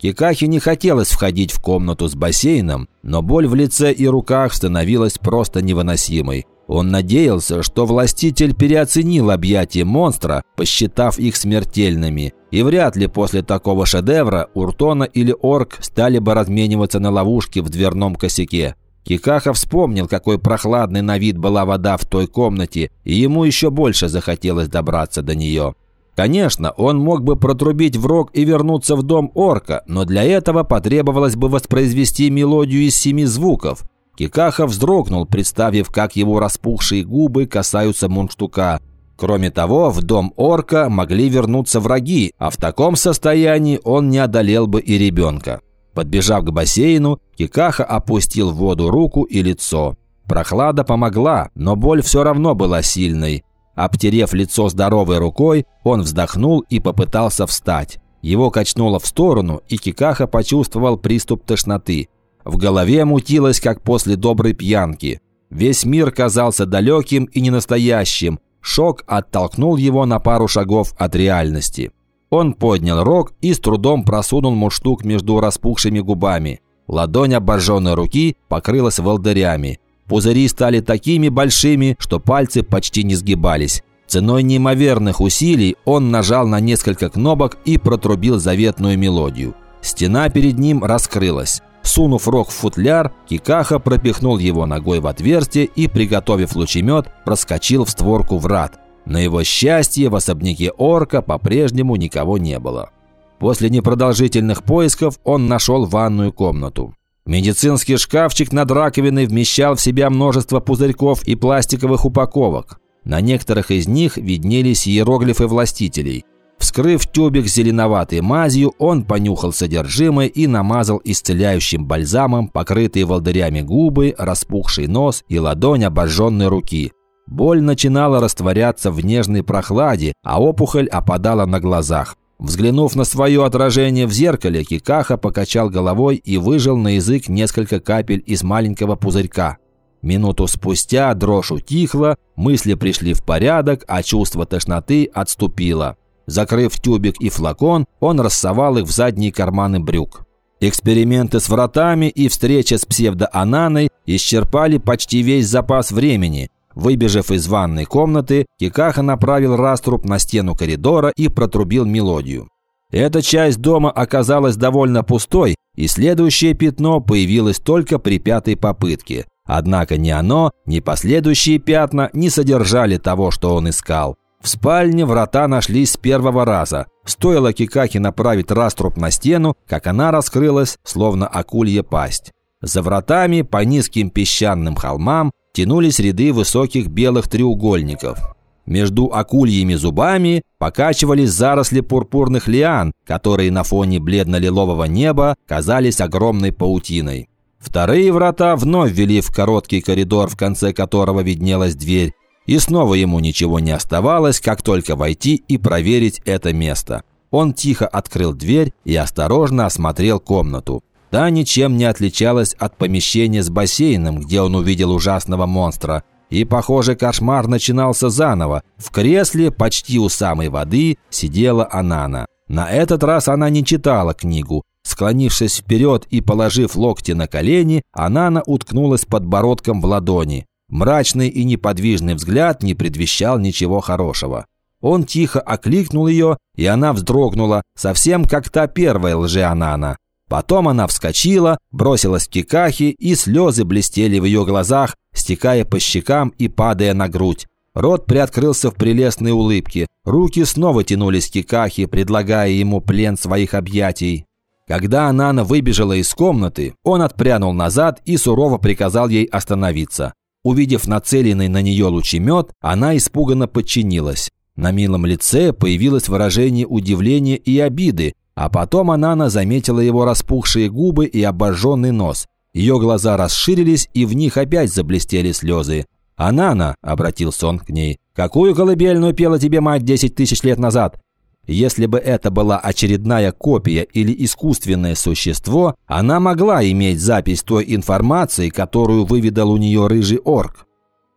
Кикахи не хотелось входить в комнату с бассейном, но боль в лице и руках становилась просто невыносимой. Он надеялся, что властитель переоценил объятия монстра, посчитав их смертельными, и вряд ли после такого шедевра Уртона или Орк стали бы размениваться на ловушки в дверном косяке. Кикаха вспомнил, какой прохладной на вид была вода в той комнате, и ему еще больше захотелось добраться до нее. Конечно, он мог бы протрубить в рог и вернуться в дом орка, но для этого потребовалось бы воспроизвести мелодию из семи звуков. Кикаха вздрогнул, представив, как его распухшие губы касаются мундштука. Кроме того, в дом орка могли вернуться враги, а в таком состоянии он не одолел бы и ребенка. Подбежав к бассейну, Кикаха опустил в воду руку и лицо. Прохлада помогла, но боль все равно была сильной. Обтерев лицо здоровой рукой, он вздохнул и попытался встать. Его качнуло в сторону, и Кикаха почувствовал приступ тошноты. В голове мутилось, как после доброй пьянки. Весь мир казался далеким и ненастоящим. Шок оттолкнул его на пару шагов от реальности. Он поднял рог и с трудом просунул муштук между распухшими губами. Ладонь обожженной руки покрылась волдырями. Пузыри стали такими большими, что пальцы почти не сгибались. Ценой неимоверных усилий он нажал на несколько кнопок и протрубил заветную мелодию. Стена перед ним раскрылась. Сунув рог в футляр, Кикаха пропихнул его ногой в отверстие и, приготовив лучемет, проскочил в створку врат. На его счастье в особняке орка по-прежнему никого не было. После непродолжительных поисков он нашел ванную комнату. Медицинский шкафчик над раковиной вмещал в себя множество пузырьков и пластиковых упаковок. На некоторых из них виднелись иероглифы властителей. Вскрыв тюбик с зеленоватой мазью, он понюхал содержимое и намазал исцеляющим бальзамом покрытые волдырями губы, распухший нос и ладонь обожженной руки. Боль начинала растворяться в нежной прохладе, а опухоль опадала на глазах. Взглянув на свое отражение в зеркале, Кикаха покачал головой и выжил на язык несколько капель из маленького пузырька. Минуту спустя дрожь утихла, мысли пришли в порядок, а чувство тошноты отступило. Закрыв тюбик и флакон, он рассовал их в задние карманы брюк. Эксперименты с вратами и встреча с псевдоананой исчерпали почти весь запас времени – Выбежав из ванной комнаты, Кикаха направил раструб на стену коридора и протрубил мелодию. Эта часть дома оказалась довольно пустой, и следующее пятно появилось только при пятой попытке. Однако ни оно, ни последующие пятна не содержали того, что он искал. В спальне врата нашлись с первого раза. Стоило Кикахе направить раструб на стену, как она раскрылась, словно акулья пасть. За вратами по низким песчаным холмам тянулись ряды высоких белых треугольников. Между акульями зубами покачивались заросли пурпурных лиан, которые на фоне бледно-лилового неба казались огромной паутиной. Вторые врата вновь вели в короткий коридор, в конце которого виднелась дверь, и снова ему ничего не оставалось, как только войти и проверить это место. Он тихо открыл дверь и осторожно осмотрел комнату. Та ничем не отличалась от помещения с бассейном, где он увидел ужасного монстра. И, похоже, кошмар начинался заново. В кресле, почти у самой воды, сидела Анана. На этот раз она не читала книгу. Склонившись вперед и положив локти на колени, Анана уткнулась подбородком в ладони. Мрачный и неподвижный взгляд не предвещал ничего хорошего. Он тихо окликнул ее, и она вздрогнула, совсем как та первая лжеанана. Потом она вскочила, бросилась к Кикахе, и слезы блестели в ее глазах, стекая по щекам и падая на грудь. Рот приоткрылся в прелестной улыбке. Руки снова тянулись к Кикахе, предлагая ему плен своих объятий. Когда Анана выбежала из комнаты, он отпрянул назад и сурово приказал ей остановиться. Увидев нацеленный на нее лучемет, она испуганно подчинилась. На милом лице появилось выражение удивления и обиды, а потом Анана заметила его распухшие губы и обожженный нос. Ее глаза расширились, и в них опять заблестели слезы. «Анана», — обратился он к ней, — «какую колыбельную пела тебе мать десять тысяч лет назад?» Если бы это была очередная копия или искусственное существо, она могла иметь запись той информации, которую выведал у нее рыжий орк.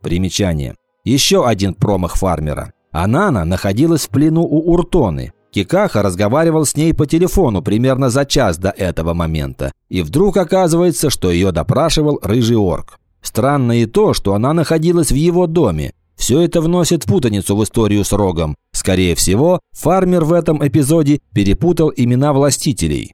Примечание. Еще один промах фармера. Анана находилась в плену у Уртоны. Кикаха разговаривал с ней по телефону примерно за час до этого момента. И вдруг оказывается, что ее допрашивал рыжий орк. Странно и то, что она находилась в его доме. Все это вносит путаницу в историю с Рогом. Скорее всего, фармер в этом эпизоде перепутал имена властителей.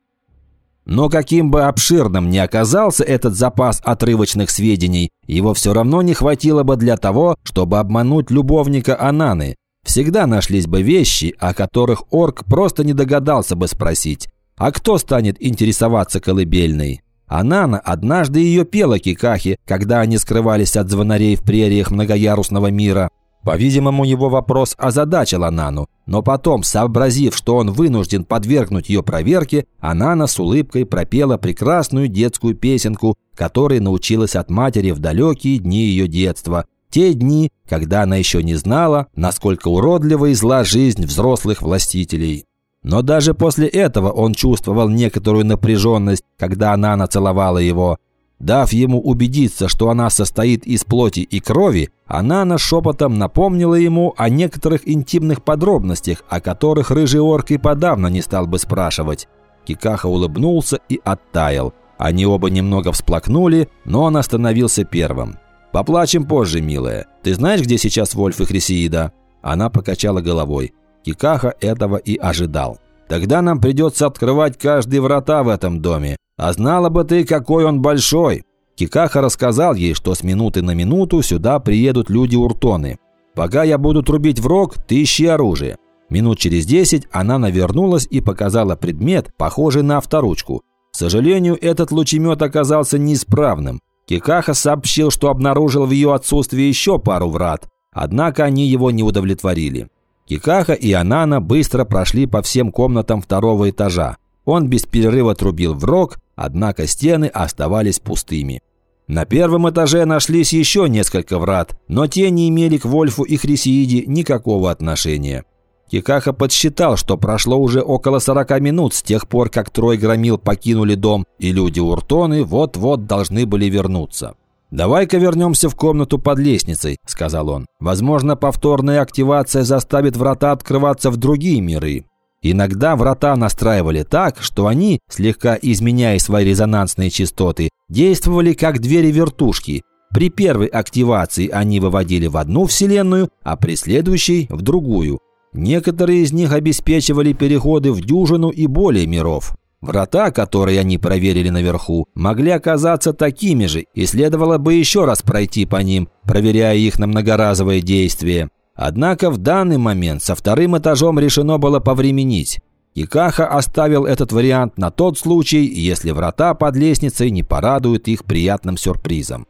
Но каким бы обширным ни оказался этот запас отрывочных сведений, его все равно не хватило бы для того, чтобы обмануть любовника Ананы. Всегда нашлись бы вещи, о которых орк просто не догадался бы спросить. А кто станет интересоваться колыбельной? Анана однажды ее пела Кикахи, когда они скрывались от звонарей в прериях многоярусного мира. По-видимому, его вопрос озадачил Анану, но потом, сообразив, что он вынужден подвергнуть ее проверке, Анана с улыбкой пропела прекрасную детскую песенку, которой научилась от матери в далекие дни ее детства. Те дни, когда она еще не знала, насколько уродлива и зла жизнь взрослых властителей. Но даже после этого он чувствовал некоторую напряженность, когда она нацеловала его – Дав ему убедиться, что она состоит из плоти и крови, она на шепотом напомнила ему о некоторых интимных подробностях, о которых рыжий орк и подавно не стал бы спрашивать. Кикаха улыбнулся и оттаял. Они оба немного всплакнули, но он остановился первым. «Поплачем позже, милая. Ты знаешь, где сейчас Вольф и Хрисеида?» Она покачала головой. Кикаха этого и ожидал. «Тогда нам придется открывать каждые врата в этом доме. А знала бы ты, какой он большой!» Кикаха рассказал ей, что с минуты на минуту сюда приедут люди-уртоны. «Пока я буду трубить в рог, ты ищи оружие». Минут через десять она навернулась и показала предмет, похожий на авторучку. К сожалению, этот лучемет оказался неисправным. Кикаха сообщил, что обнаружил в ее отсутствии еще пару врат, однако они его не удовлетворили. Кикаха и Анана быстро прошли по всем комнатам второго этажа. Он без перерыва трубил в рог, однако стены оставались пустыми. На первом этаже нашлись еще несколько врат, но те не имели к Вольфу и Хрисеиде никакого отношения. Кикаха подсчитал, что прошло уже около 40 минут с тех пор, как трое громил покинули дом, и люди Уртоны вот-вот должны были вернуться. «Давай-ка вернемся в комнату под лестницей», – сказал он. «Возможно, повторная активация заставит врата открываться в другие миры. Иногда врата настраивали так, что они, слегка изменяя свои резонансные частоты, действовали как двери-вертушки. При первой активации они выводили в одну вселенную, а при следующей – в другую. Некоторые из них обеспечивали переходы в дюжину и более миров. Врата, которые они проверили наверху, могли оказаться такими же, и следовало бы еще раз пройти по ним, проверяя их на многоразовое действие. Однако в данный момент со вторым этажом решено было повременить. Икаха оставил этот вариант на тот случай, если врата под лестницей не порадуют их приятным сюрпризом.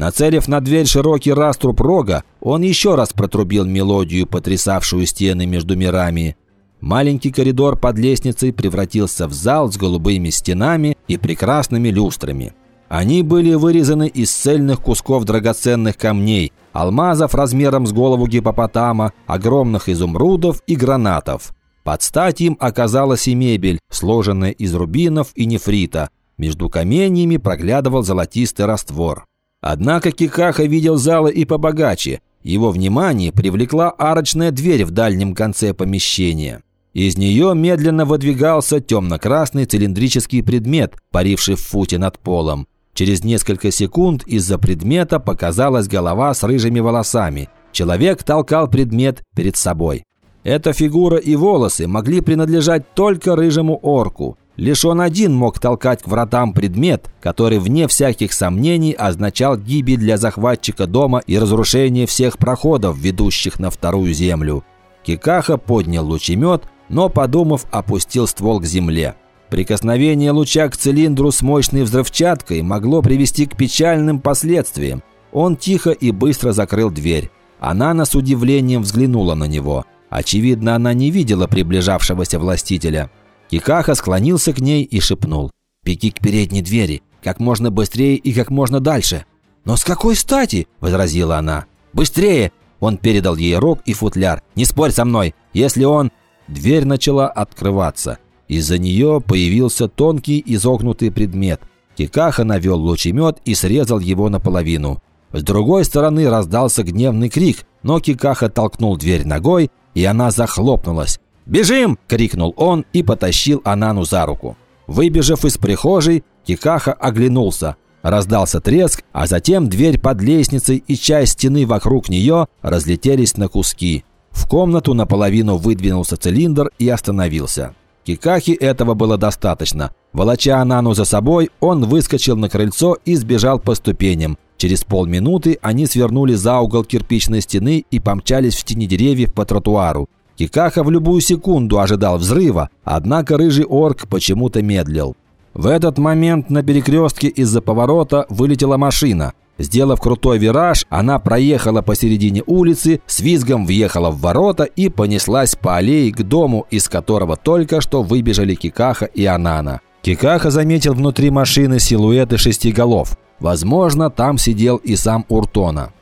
Нацелив на дверь широкий раструб рога, он еще раз протрубил мелодию, потрясавшую стены между мирами. Маленький коридор под лестницей превратился в зал с голубыми стенами и прекрасными люстрами. Они были вырезаны из цельных кусков драгоценных камней, алмазов размером с голову гипопотама, огромных изумрудов и гранатов. Под стать им оказалась и мебель, сложенная из рубинов и нефрита. Между каменьями проглядывал золотистый раствор. Однако Кикаха видел залы и побогаче. Его внимание привлекла арочная дверь в дальнем конце помещения. Из нее медленно выдвигался темно-красный цилиндрический предмет, паривший в футе над полом. Через несколько секунд из-за предмета показалась голова с рыжими волосами. Человек толкал предмет перед собой. Эта фигура и волосы могли принадлежать только рыжему орку. Лишь он один мог толкать к вратам предмет, который, вне всяких сомнений, означал гибель для захватчика дома и разрушение всех проходов, ведущих на вторую землю. Кикаха поднял лучемет, но, подумав, опустил ствол к земле. Прикосновение луча к цилиндру с мощной взрывчаткой могло привести к печальным последствиям. Он тихо и быстро закрыл дверь. Анана с удивлением взглянула на него. Очевидно, она не видела приближавшегося властителя. Кикаха склонился к ней и шепнул. «Беги к передней двери, как можно быстрее и как можно дальше». «Но с какой стати?» – возразила она. «Быстрее!» Он передал ей рог и футляр. «Не спорь со мной! Если он...» Дверь начала открываться. Из-за нее появился тонкий изогнутый предмет. Кикаха навел лучемет и срезал его наполовину. С другой стороны раздался гневный крик, но Кикаха толкнул дверь ногой, и она захлопнулась. «Бежим!» – крикнул он и потащил Анану за руку. Выбежав из прихожей, Кикаха оглянулся. Раздался треск, а затем дверь под лестницей и часть стены вокруг нее разлетелись на куски. В комнату наполовину выдвинулся цилиндр и остановился. Кикахи этого было достаточно. Волоча Анану за собой, он выскочил на крыльцо и сбежал по ступеням. Через полминуты они свернули за угол кирпичной стены и помчались в тени деревьев по тротуару. Кикаха в любую секунду ожидал взрыва, однако рыжий орк почему-то медлил. В этот момент на перекрестке из-за поворота вылетела машина. Сделав крутой вираж, она проехала посередине улицы, с визгом въехала в ворота и понеслась по аллее к дому, из которого только что выбежали Кикаха и Анана. Кикаха заметил внутри машины силуэты шести голов. Возможно, там сидел и сам Уртона.